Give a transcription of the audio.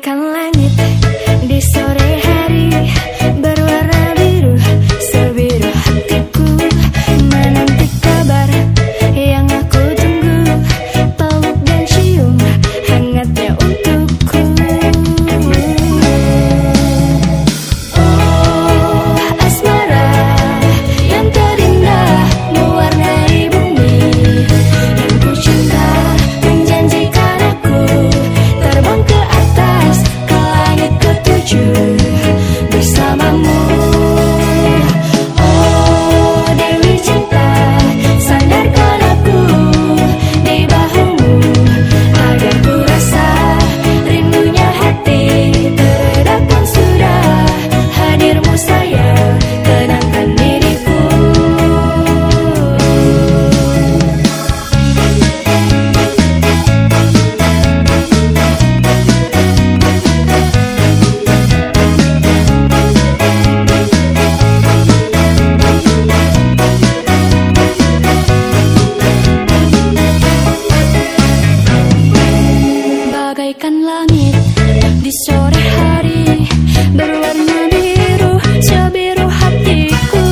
can let di sore hari berwarna biru sebiru hatiku.